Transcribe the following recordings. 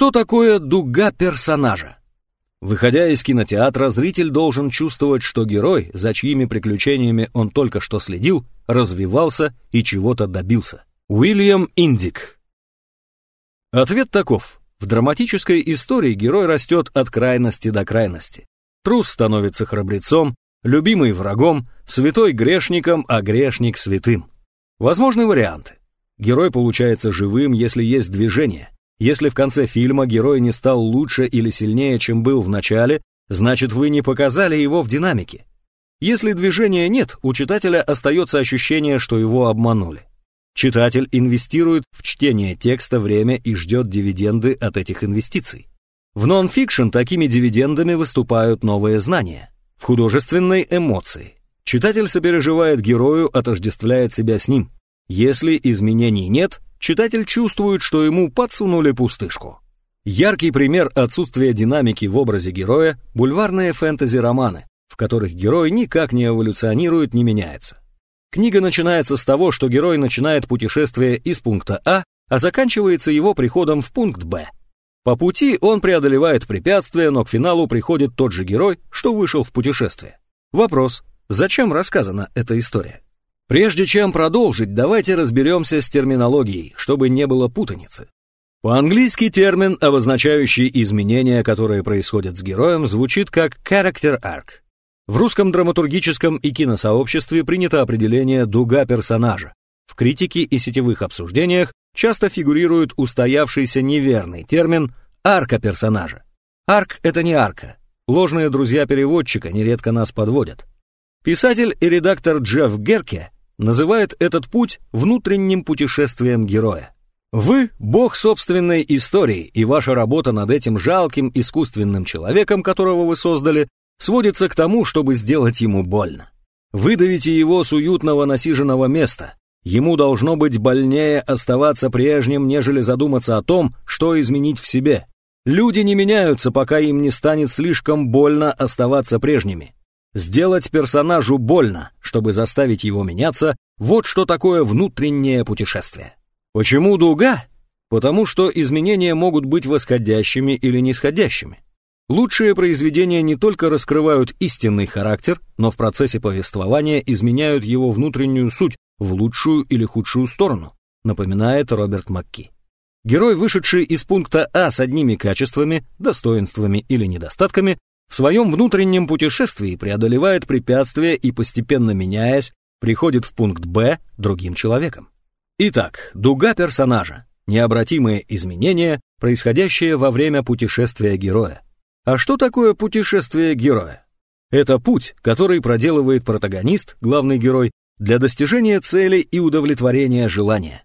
Что такое дуга персонажа? Выходя из кинотеатра, зритель должен чувствовать, что герой, за чьими приключениями он только что следил, развивался и чего-то добился. Уильям Индик Ответ таков. В драматической истории герой растет от крайности до крайности. Трус становится храбрецом, любимый врагом, святой грешником, а грешник святым. Возможны варианты. Герой получается живым, если есть движение, если в конце фильма герой не стал лучше или сильнее, чем был в начале, значит вы не показали его в динамике. Если движения нет, у читателя остается ощущение, что его обманули. Читатель инвестирует в чтение текста время и ждет дивиденды от этих инвестиций. В нон-фикшн такими дивидендами выступают новые знания. В художественной эмоции. Читатель сопереживает герою, отождествляет себя с ним. Если изменений нет, читатель чувствует, что ему подсунули пустышку. Яркий пример отсутствия динамики в образе героя – бульварные фэнтези-романы, в которых герой никак не эволюционирует, не меняется. Книга начинается с того, что герой начинает путешествие из пункта А, а заканчивается его приходом в пункт Б. По пути он преодолевает препятствия, но к финалу приходит тот же герой, что вышел в путешествие. Вопрос, зачем рассказана эта история? Прежде чем продолжить, давайте разберемся с терминологией, чтобы не было путаницы. По-английски термин, обозначающий изменения, которые происходят с героем, звучит как character arc. В русском драматургическом и киносообществе принято определение «дуга персонажа». В критике и сетевых обсуждениях часто фигурирует устоявшийся неверный термин «арка персонажа». Арк — это не арка. Ложные друзья переводчика нередко нас подводят. Писатель и редактор Джефф Герке называет этот путь внутренним путешествием героя. Вы – бог собственной истории, и ваша работа над этим жалким искусственным человеком, которого вы создали, сводится к тому, чтобы сделать ему больно. Выдавите его с уютного насиженного места. Ему должно быть больнее оставаться прежним, нежели задуматься о том, что изменить в себе. Люди не меняются, пока им не станет слишком больно оставаться прежними. Сделать персонажу больно, чтобы заставить его меняться, вот что такое внутреннее путешествие. Почему дуга? Потому что изменения могут быть восходящими или нисходящими. Лучшие произведения не только раскрывают истинный характер, но в процессе повествования изменяют его внутреннюю суть в лучшую или худшую сторону, напоминает Роберт Макки. Герой, вышедший из пункта А с одними качествами, достоинствами или недостатками, в своем внутреннем путешествии преодолевает препятствия и, постепенно меняясь, приходит в пункт Б другим человеком. Итак, дуга персонажа – необратимые изменения, происходящие во время путешествия героя. А что такое путешествие героя? Это путь, который проделывает протагонист, главный герой, для достижения цели и удовлетворения желания.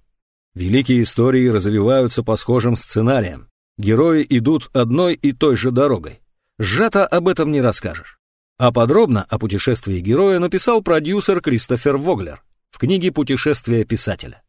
Великие истории развиваются по схожим сценариям. Герои идут одной и той же дорогой. Сжато об этом не расскажешь. А подробно о путешествии героя написал продюсер Кристофер Воглер в книге «Путешествие писателя».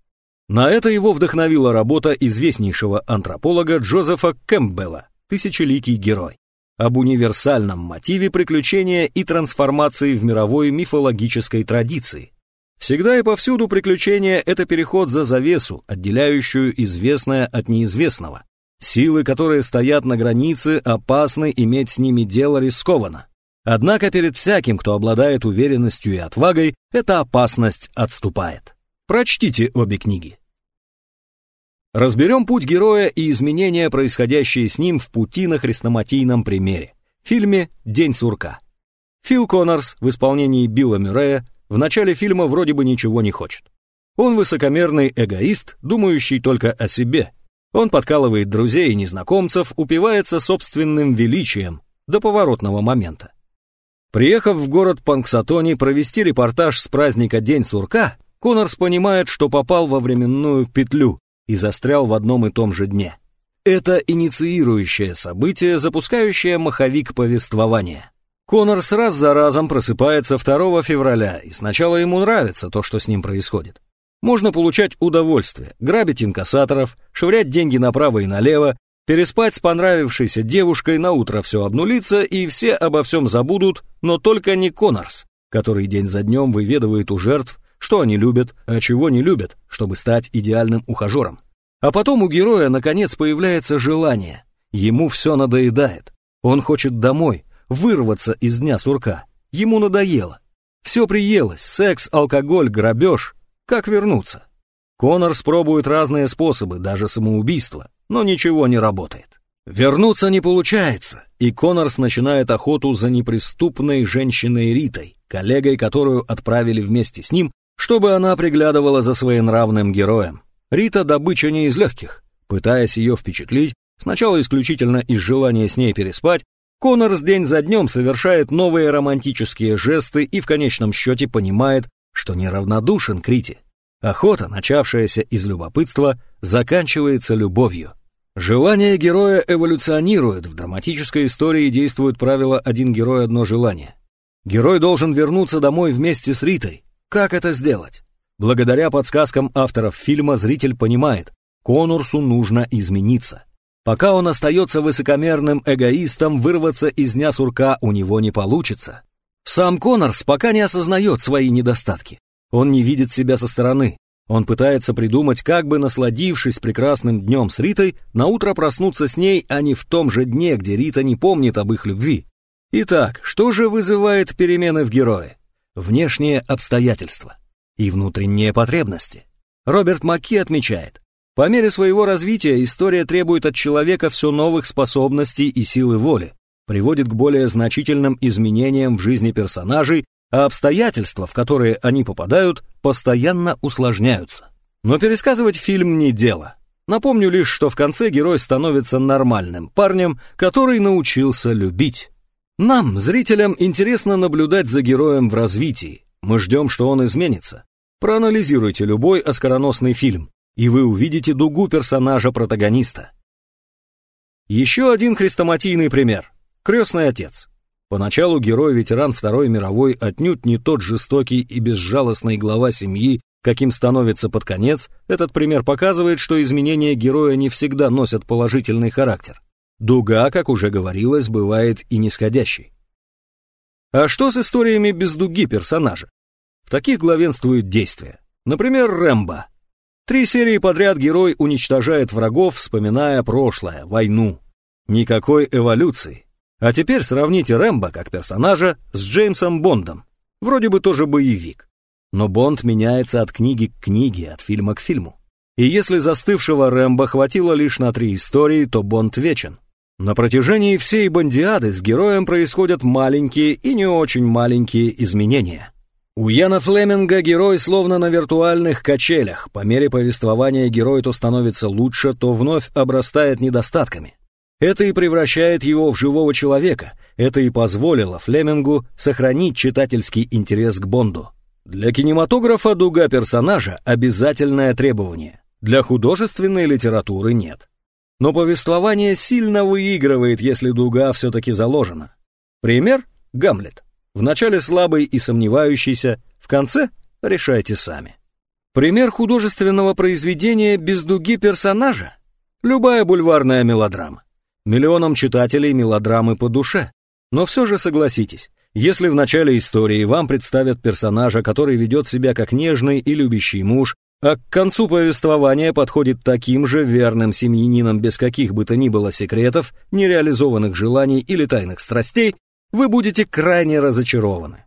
На это его вдохновила работа известнейшего антрополога Джозефа Кэмпбелла «Тысячеликий герой» об универсальном мотиве приключения и трансформации в мировой мифологической традиции. Всегда и повсюду приключения — это переход за завесу, отделяющую известное от неизвестного, Силы, которые стоят на границе, опасны, иметь с ними дело рискованно. Однако перед всяким, кто обладает уверенностью и отвагой, эта опасность отступает. Прочтите обе книги. Разберем путь героя и изменения, происходящие с ним в пути на хрестоматийном примере. В фильме «День сурка». Фил Коннорс в исполнении Билла Мюррея в начале фильма вроде бы ничего не хочет. Он высокомерный эгоист, думающий только о себе, он подкалывает друзей и незнакомцев, упивается собственным величием до поворотного момента. Приехав в город Панксатони провести репортаж с праздника День сурка, Коннорс понимает, что попал во временную петлю и застрял в одном и том же дне. Это инициирующее событие, запускающее маховик повествования. Коннорс раз за разом просыпается 2 февраля, и сначала ему нравится то, что с ним происходит. Можно получать удовольствие, грабить инкассаторов, швырять деньги направо и налево, переспать с понравившейся девушкой, на утро все обнулится и все обо всем забудут, но только не Коннорс, который день за днем выведывает у жертв, что они любят, а чего не любят, чтобы стать идеальным ухажером. А потом у героя наконец появляется желание, Ему все надоедает. Он хочет домой, вырваться из дня сурка. Ему надоело. Все приелось, секс, алкоголь, грабеж. Как вернуться? Конор спробует разные способы, даже самоубийство, но ничего не работает. Вернуться не получается, и Конорс начинает охоту за неприступной женщиной Ритой, коллегой, которую отправили вместе с ним, чтобы она приглядывала за своенравным героем. Рита добыча не из легких. Пытаясь ее впечатлить, сначала исключительно из желания с ней переспать, Коннорс день за днем совершает новые романтические жесты и в конечном счете понимает, что неравнодушен к. Охота, начавшаяся из любопытства, заканчивается любовью. Желание героя эволюционирует, в драматической истории действует правило «один герой, одно желание». Герой должен вернуться домой вместе с Ритой. Как это сделать? Благодаря подсказкам авторов фильма зритель понимает, Конурсу нужно измениться. Пока он остается высокомерным эгоистом, вырваться из дня сурка у него не получится. Сам Конорс пока не осознает свои недостатки. Он не видит себя со стороны, он пытается придумать, как бы насладившись прекрасным днем с Ритой, наутро проснуться с ней, а не в том же дне, где Рита не помнит об их любви. Итак, что же вызывает перемены в герое? Внешние обстоятельства и внутренние потребности. Роберт Макки отмечает, по мере своего развития история требует от человека все новых способностей и силы воли, приводит к более значительным изменениям в жизни персонажей а обстоятельства, в которые они попадают, постоянно усложняются. Но пересказывать фильм не дело. Напомню лишь, что в конце герой становится нормальным парнем, который научился любить. Нам, зрителям, интересно наблюдать за героем в развитии. Мы ждем, что он изменится. Проанализируйте любой оскароносный фильм, и вы увидите дугу персонажа-протагониста. Еще один хрестоматийный пример. Крестный отец. Поначалу герой-ветеран Второй мировой отнюдь не тот жестокий и безжалостный глава семьи, каким становится под конец, этот пример показывает, что изменения героя не всегда носят положительный характер. Дуга, как уже говорилось, бывает и нисходящей. А что с историями без дуги персонажа? В таких главенствуют действия. Например, Рэмбо. Три серии подряд герой уничтожает врагов, вспоминая прошлое, войну. Никакой эволюции. А теперь сравните Рэмбо как персонажа с Джеймсом Бондом. Вроде бы тоже боевик. Но Бонд меняется от книги к книге, от фильма к фильму. И если застывшего Рэмбо хватило лишь на три истории, то Бонд вечен. На протяжении всей Бондиады с героем происходят маленькие и не очень маленькие изменения. У Яна Флеминга герой словно на виртуальных качелях. По мере повествования герой то становится лучше, то вновь обрастает недостатками. Это и превращает его в живого человека, это и позволило Флемингу сохранить читательский интерес к Бонду. Для кинематографа дуга персонажа – обязательное требование, для художественной литературы нет. Но повествование сильно выигрывает, если дуга все-таки заложена. Пример – Гамлет. Вначале слабый и сомневающийся, в конце – решайте сами. Пример художественного произведения без дуги персонажа – любая бульварная мелодрама. Миллионам читателей мелодрамы по душе. Но все же согласитесь, если в начале истории вам представят персонажа, который ведет себя как нежный и любящий муж, а к концу повествования подходит таким же верным семьянином без каких бы то ни было секретов, нереализованных желаний или тайных страстей, вы будете крайне разочарованы.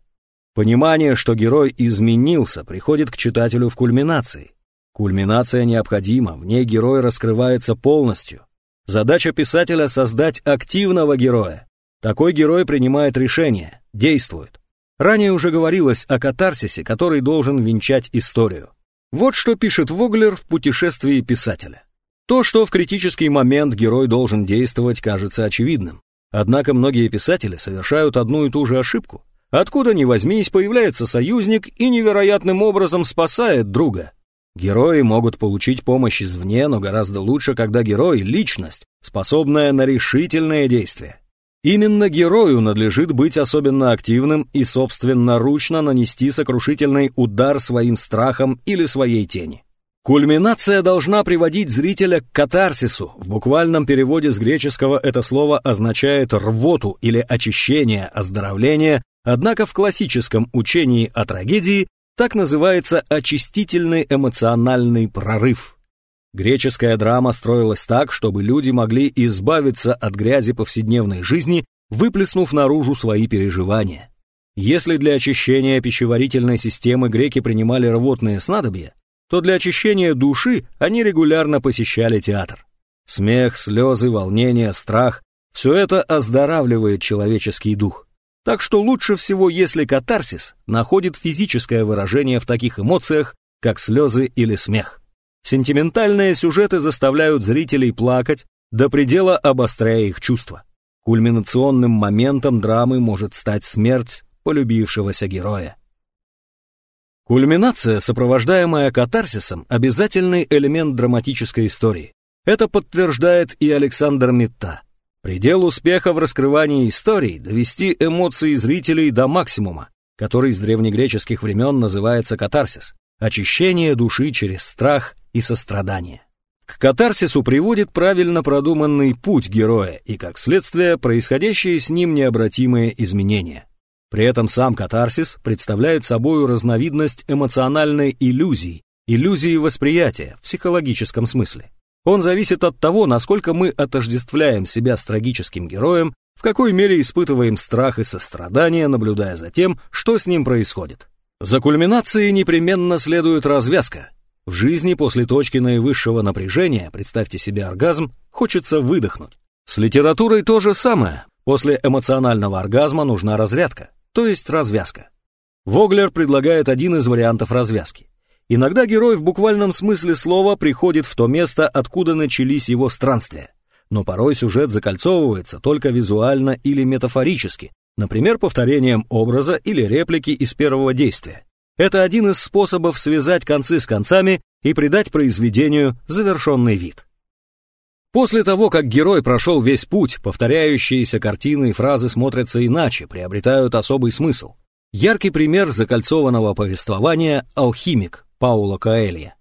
Понимание, что герой изменился, приходит к читателю в кульминации. Кульминация необходима, в ней герой раскрывается полностью. Задача писателя — создать активного героя. Такой герой принимает решения, действует. Ранее уже говорилось о катарсисе, который должен венчать историю. Вот что пишет Воглер в «Путешествии писателя». То, что в критический момент герой должен действовать, кажется очевидным. Однако многие писатели совершают одну и ту же ошибку. Откуда ни возьмись, появляется союзник и невероятным образом спасает друга. Герои могут получить помощь извне, но гораздо лучше, когда герой — личность, способная на решительные действия. Именно герою надлежит быть особенно активным и собственноручно нанести сокрушительный удар своим страхом или своей тени. Кульминация должна приводить зрителя к катарсису. В буквальном переводе с греческого это слово означает рвоту или очищение, оздоровление, однако в классическом учении о трагедии так называется очистительный эмоциональный прорыв. Греческая драма строилась так, чтобы люди могли избавиться от грязи повседневной жизни, выплеснув наружу свои переживания. Если для очищения пищеварительной системы греки принимали рвотные снадобья, то для очищения души они регулярно посещали театр. Смех, слезы, волнение, страх – все это оздоравливает человеческий дух. Так что лучше всего, если катарсис находит физическое выражение в таких эмоциях, как слезы или смех. Сентиментальные сюжеты заставляют зрителей плакать, до предела обостряя их чувства. Кульминационным моментом драмы может стать смерть полюбившегося героя. Кульминация, сопровождаемая катарсисом, обязательный элемент драматической истории. Это подтверждает и Александр Митта. Предел успеха в раскрывании истории – довести эмоции зрителей до максимума, который с древнегреческих времен называется катарсис – очищение души через страх и сострадание. К катарсису приводит правильно продуманный путь героя и, как следствие, происходящие с ним необратимые изменения. При этом сам катарсис представляет собой разновидность эмоциональной иллюзии, иллюзии восприятия в психологическом смысле. Он зависит от того, насколько мы отождествляем себя с трагическим героем, в какой мере испытываем страх и сострадание, наблюдая за тем, что с ним происходит. За кульминацией непременно следует развязка. В жизни после точки наивысшего напряжения, представьте себе оргазм, хочется выдохнуть. С литературой то же самое. После эмоционального оргазма нужна разрядка то есть развязка. Воглер предлагает один из вариантов развязки. Иногда герой в буквальном смысле слова приходит в то место, откуда начались его странствия. Но порой сюжет закольцовывается только визуально или метафорически, например, повторением образа или реплики из первого действия. Это один из способов связать концы с концами и придать произведению завершенный вид. После того, как герой прошел весь путь, повторяющиеся картины и фразы смотрятся иначе, приобретают особый смысл. Яркий пример закольцованного повествования «Алхимик» Паула Коэлья.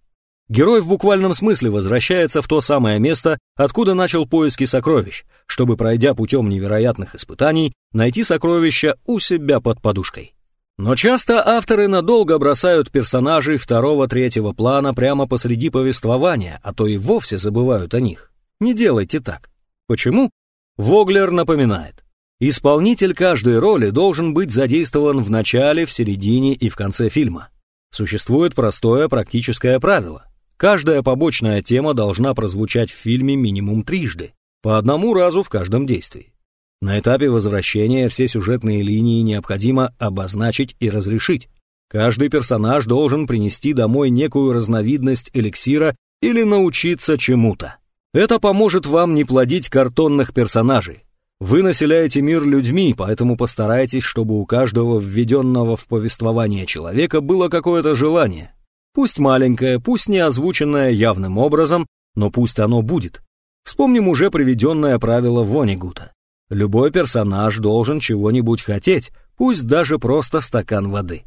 Герой в буквальном смысле возвращается в то самое место, откуда начал поиски сокровищ, чтобы, пройдя путем невероятных испытаний, найти сокровища у себя под подушкой. Но часто авторы надолго бросают персонажей второго-третьего плана прямо посреди повествования, а то и вовсе забывают о них. Не делайте так. Почему? Воглер напоминает. Исполнитель каждой роли должен быть задействован в начале, в середине и в конце фильма. Существует простое практическое правило. Каждая побочная тема должна прозвучать в фильме минимум трижды, по одному разу в каждом действии. На этапе возвращения все сюжетные линии необходимо обозначить и разрешить. Каждый персонаж должен принести домой некую разновидность эликсира или научиться чему-то. Это поможет вам не плодить картонных персонажей. Вы населяете мир людьми, поэтому постарайтесь, чтобы у каждого введенного в повествование человека было какое-то желание. Пусть маленькое, пусть не озвученное явным образом, но пусть оно будет. Вспомним уже приведенное правило Вонигута. Любой персонаж должен чего-нибудь хотеть, пусть даже просто стакан воды.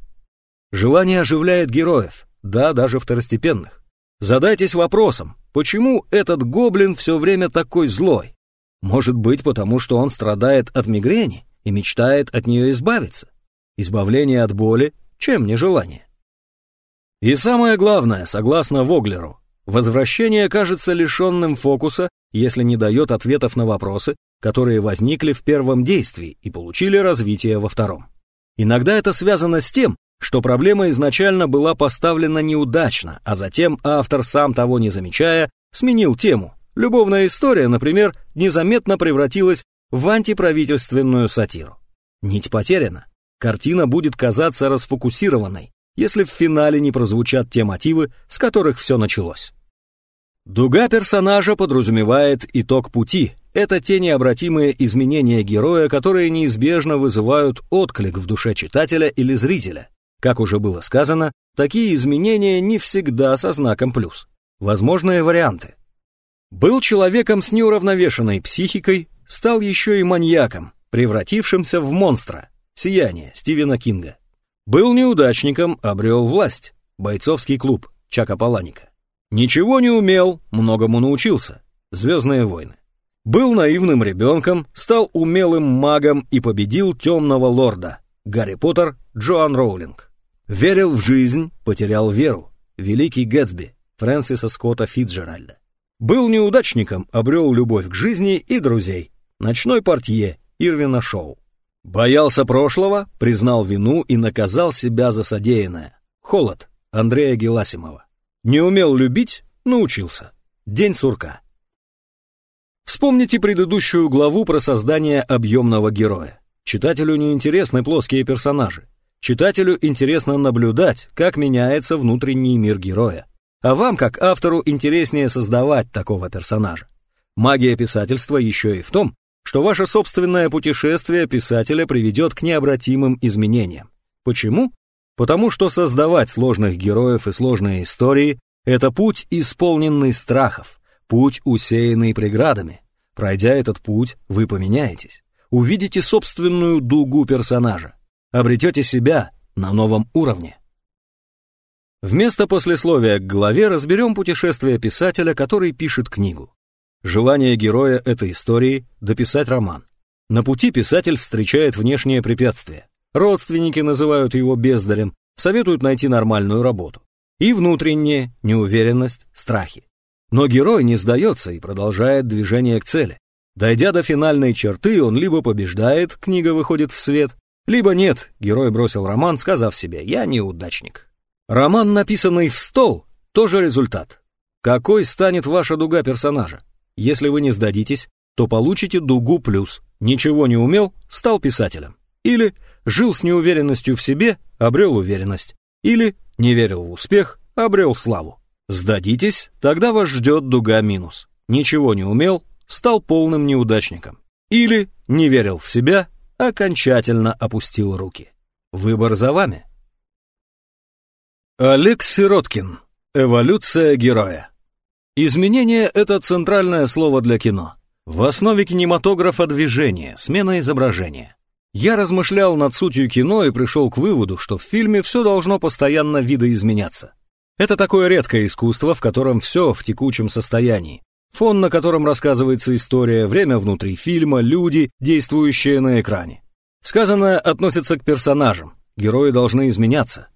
Желание оживляет героев, да, даже второстепенных. Задайтесь вопросом, почему этот гоблин все время такой злой? Может быть, потому что он страдает от мигрени и мечтает от нее избавиться? Избавление от боли, чем не желание? И самое главное, согласно Воглеру, возвращение кажется лишенным фокуса, если не дает ответов на вопросы, которые возникли в первом действии и получили развитие во втором. Иногда это связано с тем, что проблема изначально была поставлена неудачно, а затем автор, сам того не замечая, сменил тему. Любовная история, например, незаметно превратилась в антиправительственную сатиру. Нить потеряна. Картина будет казаться расфокусированной, если в финале не прозвучат те мотивы, с которых все началось. Дуга персонажа подразумевает итог пути. Это те необратимые изменения героя, которые неизбежно вызывают отклик в душе читателя или зрителя, как уже было сказано, такие изменения не всегда со знаком плюс. Возможные варианты. Был человеком с неуравновешенной психикой, стал еще и маньяком, превратившимся в монстра. Сияние Стивена Кинга. Был неудачником, обрел власть. Бойцовский клуб Чака Паланика. Ничего не умел, многому научился. Звездные войны. Был наивным ребенком, стал умелым магом и победил темного лорда. Гарри Поттер, Джоан Роулинг. Верил в жизнь, потерял веру. Великий Гэтсби. Фрэнсиса Скотта Фитджеральда. Был неудачником, обрел любовь к жизни и друзей. Ночной портье Ирвина Шоу. Боялся прошлого, признал вину и наказал себя за содеянное. Холод Андрея Геласимова. Не умел любить, научился. День сурка. Вспомните предыдущую главу про создание объемного героя. Читателю не интересны плоские персонажи. Читателю интересно наблюдать, как меняется внутренний мир героя. А вам, как автору, интереснее создавать такого персонажа. Магия писательства еще и в том, что ваше собственное путешествие писателя приведет к необратимым изменениям. Почему? Потому что создавать сложных героев и сложные истории – это путь, исполненный страхов, путь, усеянный преградами. Пройдя этот путь, вы поменяетесь, увидите собственную дугу персонажа, обретете себя на новом уровне. Вместо послесловия к главе разберем путешествие писателя, который пишет книгу. Желание героя этой истории – дописать роман. На пути писатель встречает внешние препятствия. Родственники называют его бездарем, советуют найти нормальную работу. И внутренние – неуверенность, страхи. Но герой не сдается и продолжает движение к цели. Дойдя до финальной черты, он либо побеждает, книга выходит в свет, либо нет, герой бросил роман, сказав себе «я неудачник». Роман, написанный в стол, тоже результат. Какой станет ваша дуга персонажа? Если вы не сдадитесь, то получите дугу плюс. Ничего не умел, стал писателем. Или жил с неуверенностью в себе, обрел уверенность. Или не верил в успех, обрел славу. Сдадитесь, тогда вас ждет дуга минус. Ничего не умел, стал полным неудачником. Или не верил в себя, окончательно опустил руки. Выбор за вами. Олег Сироткин. Эволюция героя. Изменение — это центральное слово для кино. В основе кинематографа движение, смена изображения. Я размышлял над сутью кино и пришел к выводу, что в фильме все должно постоянно видоизменяться. Это такое редкое искусство, в котором все в текучем состоянии. Фон, на котором рассказывается история, время внутри фильма, люди, действующие на экране. Сказанное относится к персонажам. Герои должны изменяться.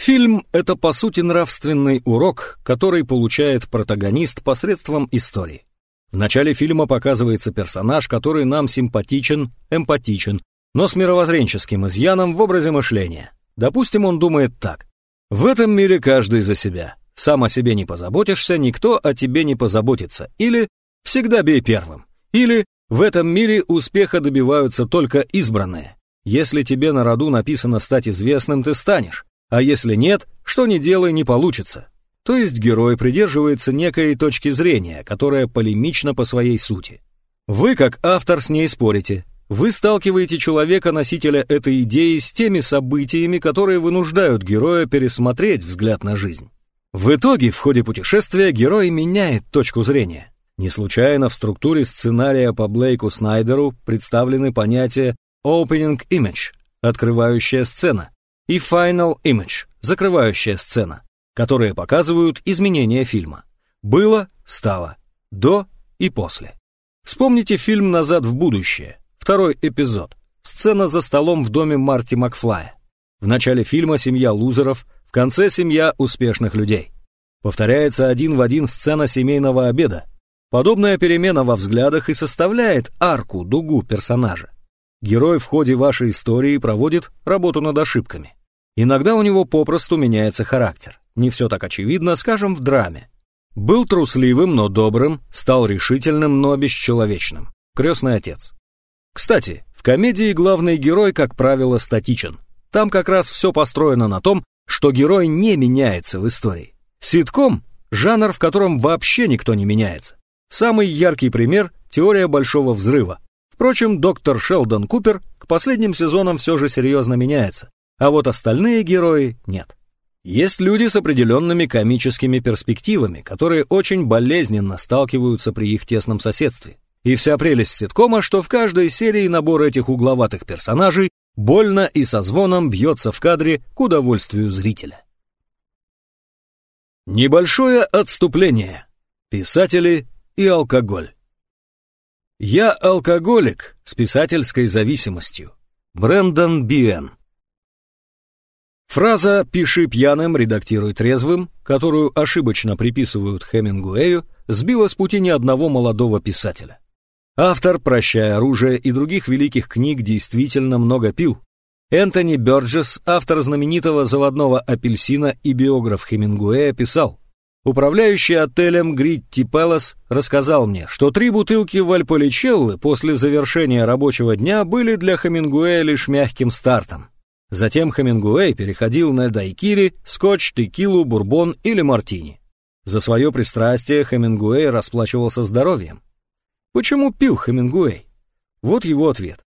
Фильм — это, по сути, нравственный урок, который получает протагонист посредством истории. В начале фильма показывается персонаж, который нам симпатичен, эмпатичен, но с мировоззренческим изъяном в образе мышления. Допустим, он думает так. В этом мире каждый за себя. Сам о себе не позаботишься, никто о тебе не позаботится. Или всегда бей первым. Или в этом мире успеха добиваются только избранные. Если тебе на роду написано стать известным, ты станешь. А если нет, что ни делай, не получится. То есть герой придерживается некой точки зрения, которая полемична по своей сути. Вы, как автор, с ней спорите. Вы сталкиваете человека-носителя этой идеи с теми событиями, которые вынуждают героя пересмотреть взгляд на жизнь. В итоге, в ходе путешествия, герой меняет точку зрения. Не случайно в структуре сценария по Блейку Снайдеру представлены понятия «opening image» — открывающая сцена, и Final Image, закрывающая сцена, которые показывают изменения фильма. Было, стало, до и после. Вспомните фильм «Назад в будущее», второй эпизод, сцена за столом в доме Марти Макфлая. В начале фильма семья лузеров, в конце семья успешных людей. Повторяется один в один сцена семейного обеда. Подобная перемена во взглядах и составляет арку, дугу персонажа. Герой в ходе вашей истории проводит работу над ошибками. Иногда у него попросту меняется характер. Не все так очевидно, скажем, в драме. Был трусливым, но добрым, стал решительным, но бесчеловечным. Крестный отец. Кстати, в комедии главный герой, как правило, статичен. Там как раз все построено на том, что герой не меняется в истории. Ситком – жанр, в котором вообще никто не меняется. Самый яркий пример – теория Большого Взрыва. Впрочем, доктор Шелдон Купер к последним сезонам все же серьезно меняется а вот остальные герои нет. Есть люди с определенными комическими перспективами, которые очень болезненно сталкиваются при их тесном соседстве. И вся прелесть ситкома, что в каждой серии набор этих угловатых персонажей больно и со звоном бьется в кадре к удовольствию зрителя. Небольшое отступление. Писатели и алкоголь. Я алкоголик с писательской зависимостью. Брэндон Биэн Фраза «пиши пьяным, редактируй трезвым», которую ошибочно приписывают Хемингуэю, сбила с пути ни одного молодого писателя. Автор «Прощая оружие» и других великих книг действительно много пил. Энтони Бёрджес, автор знаменитого «Заводного апельсина» и биограф Хемингуэя, писал Управляющий отелем Гритти Пелос рассказал мне, что три бутылки Вальполичеллы после завершения рабочего дня были для Хемингуэя лишь мягким стартом. Затем Хемингуэй переходил на дайкири, скотч, текилу, бурбон или мартини. За свое пристрастие Хемингуэй расплачивался здоровьем. Почему пил Хемингуэй? Вот его ответ.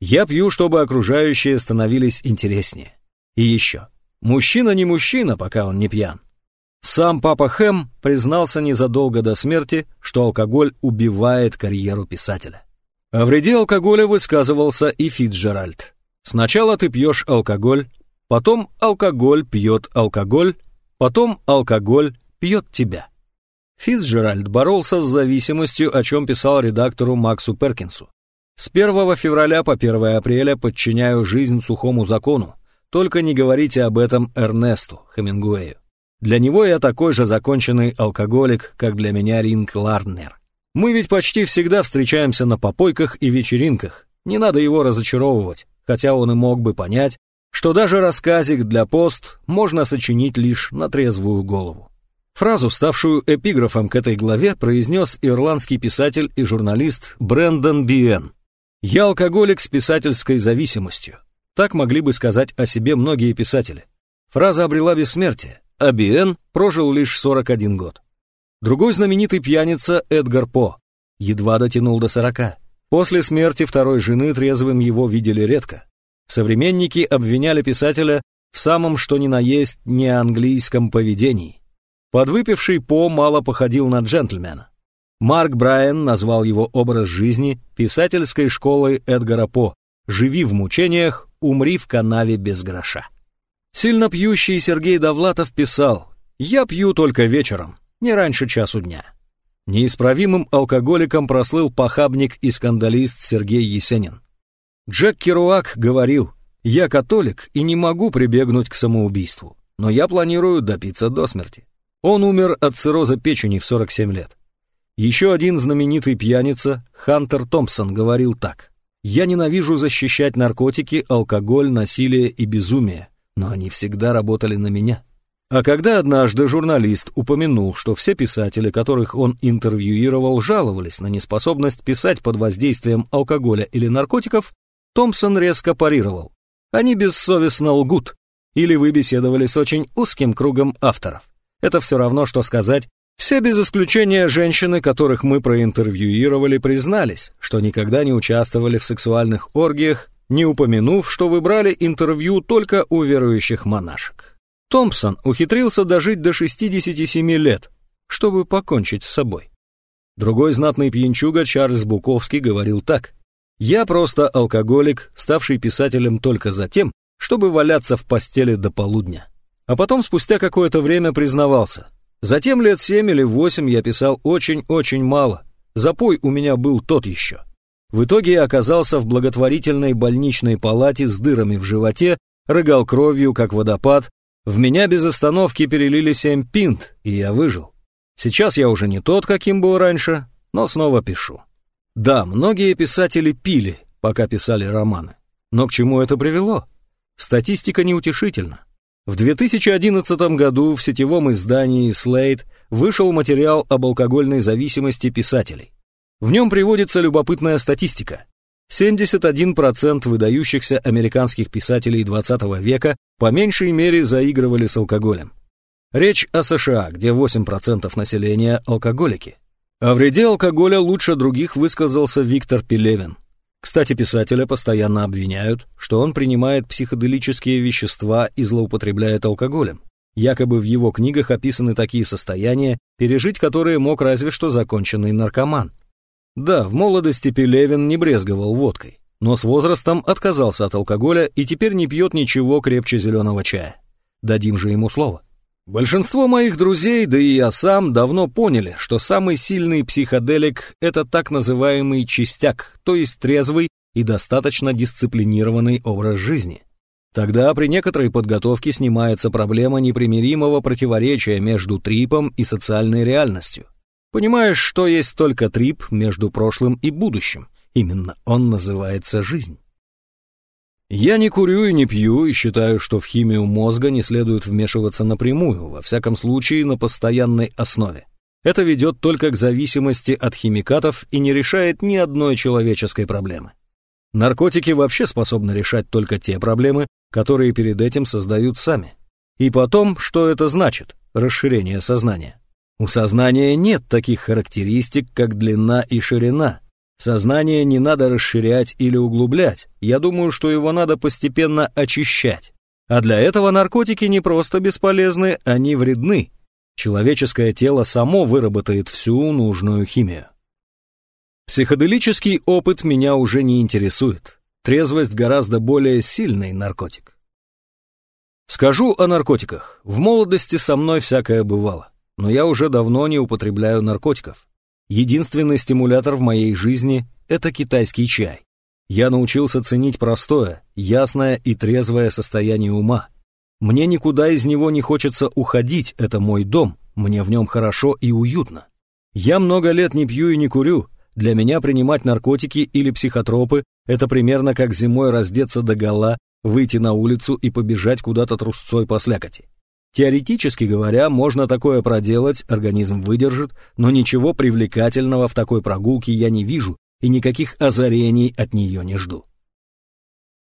Я пью, чтобы окружающие становились интереснее. И еще. Мужчина не мужчина, пока он не пьян. Сам папа Хэм признался незадолго до смерти, что алкоголь убивает карьеру писателя. О вреде алкоголя высказывался и Фитджеральд. Сначала ты пьешь алкоголь, потом алкоголь пьет алкоголь, потом алкоголь пьет тебя. Фицджеральд боролся с зависимостью, о чем писал редактору Максу Перкинсу. С 1 февраля по 1 апреля подчиняю жизнь сухому закону, только не говорите об этом Эрнесту, Хемингуэю. Для него я такой же законченный алкоголик, как для меня Ринг Ларнер. Мы ведь почти всегда встречаемся на попойках и вечеринках, не надо его разочаровывать хотя он и мог бы понять, что даже рассказик для пост можно сочинить лишь на трезвую голову. Фразу, ставшую эпиграфом к этой главе, произнес ирландский писатель и журналист Брэндон Биен. «Я алкоголик с писательской зависимостью». Так могли бы сказать о себе многие писатели. Фраза обрела бессмертие, а Биен прожил лишь 41 год. Другой знаменитый пьяница Эдгар По едва дотянул до 40. После смерти второй жены трезвым его видели редко. Современники обвиняли писателя в самом что ни на есть неанглийском поведении. Подвыпивший По мало походил на джентльмена. Марк Брайан назвал его образ жизни писательской школой Эдгара По «Живи в мучениях, умри в канаве без гроша». Сильно пьющий Сергей Довлатов писал «Я пью только вечером, не раньше часу дня». Неисправимым алкоголиком прослыл похабник и скандалист Сергей Есенин. Джек Керуак говорил, «Я католик и не могу прибегнуть к самоубийству, но я планирую допиться до смерти». Он умер от цирроза печени в 47 лет. Еще один знаменитый пьяница, Хантер Томпсон, говорил так. «Я ненавижу защищать наркотики, алкоголь, насилие и безумие, но они всегда работали на меня». А когда однажды журналист упомянул, что все писатели, которых он интервьюировал, жаловались на неспособность писать под воздействием алкоголя или наркотиков, Томпсон резко парировал. Они бессовестно лгут. Или вы беседовали с очень узким кругом авторов. Это все равно, что сказать, все без исключения женщины, которых мы проинтервьюировали, признались, что никогда не участвовали в сексуальных оргиях, не упомянув, что вы брали интервью только у верующих монашек. Томпсон ухитрился дожить до 67 лет, чтобы покончить с собой. Другой знатный пьянчуга Чарльз Буковский говорил так. «Я просто алкоголик, ставший писателем только за тем, чтобы валяться в постели до полудня». А потом спустя какое-то время признавался. Затем лет семь или восемь я писал очень-очень мало. Запой у меня был тот еще. В итоге оказался в благотворительной больничной палате с дырами в животе, рыгал кровью, как водопад, в меня без остановки перелили семь пинт, и я выжил. Сейчас я уже не тот, каким был раньше, но снова пишу. Да, многие писатели пили, пока писали романы. Но к чему это привело? Статистика неутешительна. В 2011 году в сетевом издании Slate вышел материал об алкогольной зависимости писателей. В нем приводится любопытная статистика. 71% выдающихся американских писателей 20 века по меньшей мере заигрывали с алкоголем. Речь о США, где 8% населения алкоголики. О вреде алкоголя лучше других высказался Виктор Пелевин. Кстати, писателя постоянно обвиняют, что он принимает психоделические вещества и злоупотребляет алкоголем. Якобы в его книгах описаны такие состояния, пережить которые мог разве что законченный наркоман. Да, в молодости Пелевин не брезговал водкой, но с возрастом отказался от алкоголя и теперь не пьет ничего крепче зеленого чая. Дадим же ему слово. Большинство моих друзей, да и я сам, давно поняли, что самый сильный психоделик – это так называемый чистяк, то есть трезвый и достаточно дисциплинированный образ жизни. Тогда при некоторой подготовке снимается проблема непримиримого противоречия между трипом и социальной реальностью. Понимаешь, что есть только трип между прошлым и будущим. Именно он называется жизнь. Я не курю и не пью, и считаю, что в химию мозга не следует вмешиваться напрямую, во всяком случае на постоянной основе. Это ведет только к зависимости от химикатов и не решает ни одной человеческой проблемы. Наркотики вообще способны решать только те проблемы, которые перед этим создают сами. И потом, что это значит? Расширение сознания. У сознания нет таких характеристик, как длина и ширина. Сознание не надо расширять или углублять, я думаю, что его надо постепенно очищать. А для этого наркотики не просто бесполезны, они вредны. Человеческое тело само выработает всю нужную химию. Психоделический опыт меня уже не интересует. Трезвость гораздо более сильный наркотик. Скажу о наркотиках. В молодости со мной всякое бывало, но я уже давно не употребляю наркотиков. Единственный стимулятор в моей жизни – это китайский чай. Я научился ценить простое, ясное и трезвое состояние ума. Мне никуда из него не хочется уходить, это мой дом, мне в нем хорошо и уютно. Я много лет не пью и не курю, для меня принимать наркотики или психотропы – это примерно как зимой раздеться до гола, выйти на улицу и побежать куда-то трусцой по слякоти. Теоретически говоря, можно такое проделать, организм выдержит, но ничего привлекательного в такой прогулке я не вижу и никаких озарений от нее не жду.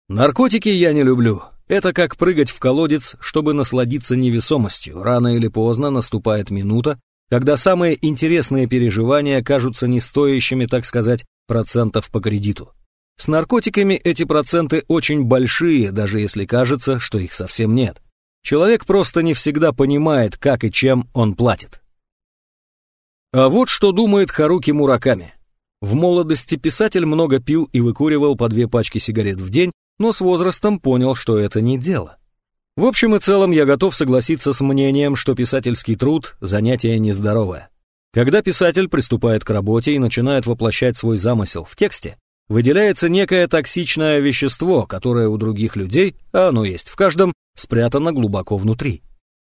Наркотики я не люблю. Это как прыгать в колодец, чтобы насладиться невесомостью. Рано или поздно наступает минута, когда самые интересные переживания кажутся не стоящими, так сказать, процентов по кредиту. С наркотиками эти проценты очень большие, даже если кажется, что их совсем нет. Человек просто не всегда понимает, как и чем он платит. А вот что думает Харуки Мураками. В молодости писатель много пил и выкуривал по две пачки сигарет в день, но с возрастом понял, что это не дело. В общем и целом я готов согласиться с мнением, что писательский труд – занятие нездоровое. Когда писатель приступает к работе и начинает воплощать свой замысел в тексте, выделяется некое токсичное вещество, которое у других людей, а оно есть в каждом, спрятано глубоко внутри.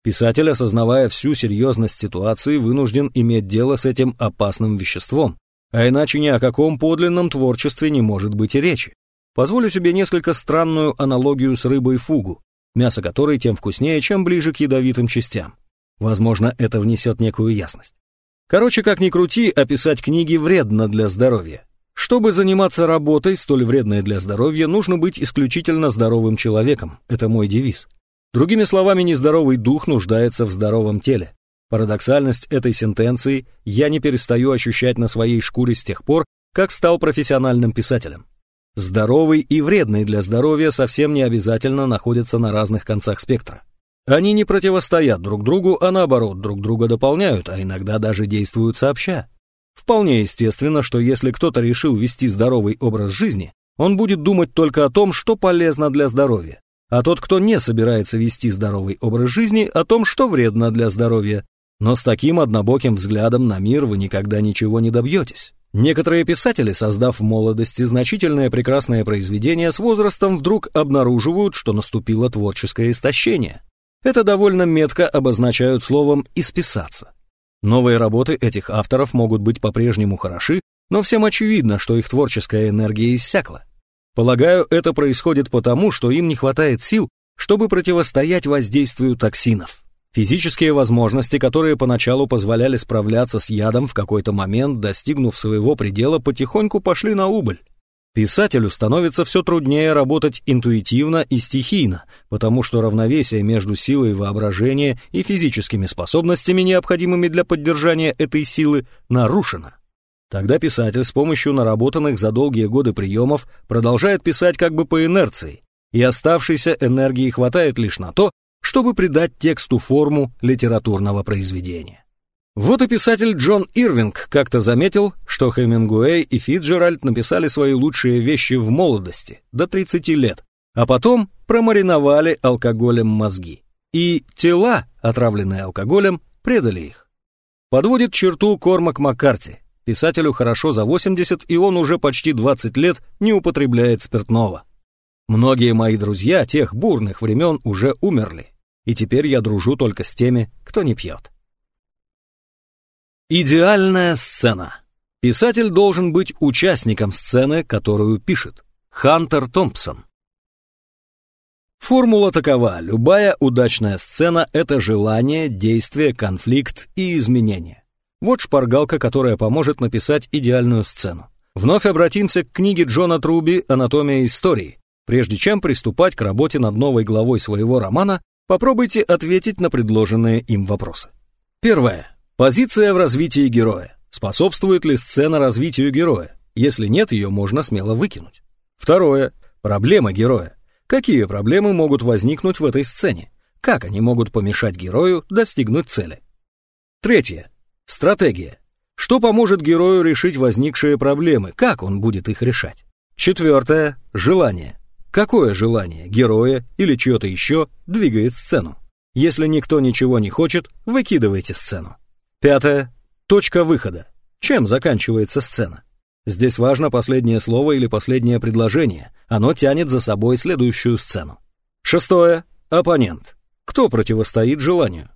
Писатель, осознавая всю серьезность ситуации, вынужден иметь дело с этим опасным веществом, а иначе ни о каком подлинном творчестве не может быть и речи. Позволю себе несколько странную аналогию с рыбой фугу мясо которой тем вкуснее, чем ближе к ядовитым частям. Возможно, это внесет некую ясность. Короче, как ни крути, описать книги вредно для здоровья. Чтобы заниматься работой, столь вредной для здоровья, нужно быть исключительно здоровым человеком. Это мой девиз. Другими словами, нездоровый дух нуждается в здоровом теле. Парадоксальность этой сентенции я не перестаю ощущать на своей шкуре с тех пор, как стал профессиональным писателем. Здоровый и вредный для здоровья совсем не обязательно находятся на разных концах спектра. Они не противостоят друг другу, а наоборот друг друга дополняют, а иногда даже действуют сообща. Вполне естественно, что если кто-то решил вести здоровый образ жизни, он будет думать только о том, что полезно для здоровья, а тот, кто не собирается вести здоровый образ жизни, о том, что вредно для здоровья. Но с таким однобоким взглядом на мир вы никогда ничего не добьетесь. Некоторые писатели, создав в молодости значительное прекрасное произведение, с возрастом вдруг обнаруживают, что наступило творческое истощение. Это довольно метко обозначают словом «исписаться». Новые работы этих авторов могут быть по-прежнему хороши, но всем очевидно, что их творческая энергия иссякла. Полагаю, это происходит потому, что им не хватает сил, чтобы противостоять воздействию токсинов. Физические возможности, которые поначалу позволяли справляться с ядом в какой-то момент, достигнув своего предела, потихоньку пошли на убыль. Писателю становится все труднее работать интуитивно и стихийно, потому что равновесие между силой воображения и физическими способностями, необходимыми для поддержания этой силы, нарушено. Тогда писатель с помощью наработанных за долгие годы приемов продолжает писать как бы по инерции, и оставшейся энергии хватает лишь на то, чтобы придать тексту форму литературного произведения. Вот и писатель Джон Ирвинг как-то заметил, что Хемингуэй и Фиджеральд написали свои лучшие вещи в молодости, до 30 лет, а потом промариновали алкоголем мозги. И тела, отравленные алкоголем, предали их. Подводит черту Кормак Маккарти. Писателю хорошо за 80, и он уже почти 20 лет не употребляет спиртного. Многие мои друзья тех бурных времен уже умерли, и теперь я дружу только с теми, кто не пьет. Идеальная сцена. Писатель должен быть участником сцены, которую пишет. Хантер Томпсон. Формула такова. Любая удачная сцена — это желание, действие, конфликт и изменение. Вот шпаргалка, которая поможет написать идеальную сцену. Вновь обратимся к книге Джона Труби «Анатомия истории». Прежде чем приступать к работе над новой главой своего романа, попробуйте ответить на предложенные им вопросы. Первое. Позиция в развитии героя. Способствует ли сцена развитию героя? Если нет, ее можно смело выкинуть. Второе. Проблема героя. Какие проблемы могут возникнуть в этой сцене? Как они могут помешать герою достигнуть цели? Третье. Стратегия. Что поможет герою решить возникшие проблемы? Как он будет их решать? Четвертое. Желание. Какое желание героя или чье-то еще двигает сцену? Если никто ничего не хочет, выкидывайте сцену. Пятое. Точка выхода. Чем заканчивается сцена? Здесь важно последнее слово или последнее предложение. Оно тянет за собой следующую сцену. Шестое. Оппонент. Кто противостоит желанию?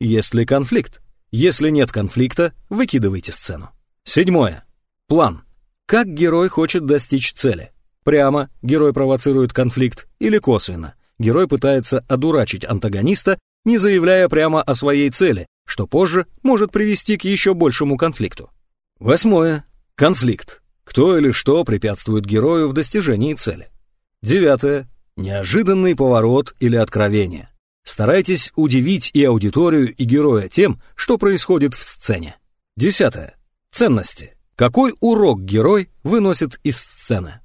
Есть ли конфликт? Если нет конфликта, выкидывайте сцену. Седьмое. План. Как герой хочет достичь цели? Прямо герой провоцирует конфликт или косвенно? Герой пытается одурачить антагониста, не заявляя прямо о своей цели, что позже может привести к еще большему конфликту. Восьмое. Конфликт. Кто или что препятствует герою в достижении цели. Девятое. Неожиданный поворот или откровение. Старайтесь удивить и аудиторию, и героя тем, что происходит в сцене. Десятое. Ценности. Какой урок герой выносит из сцены?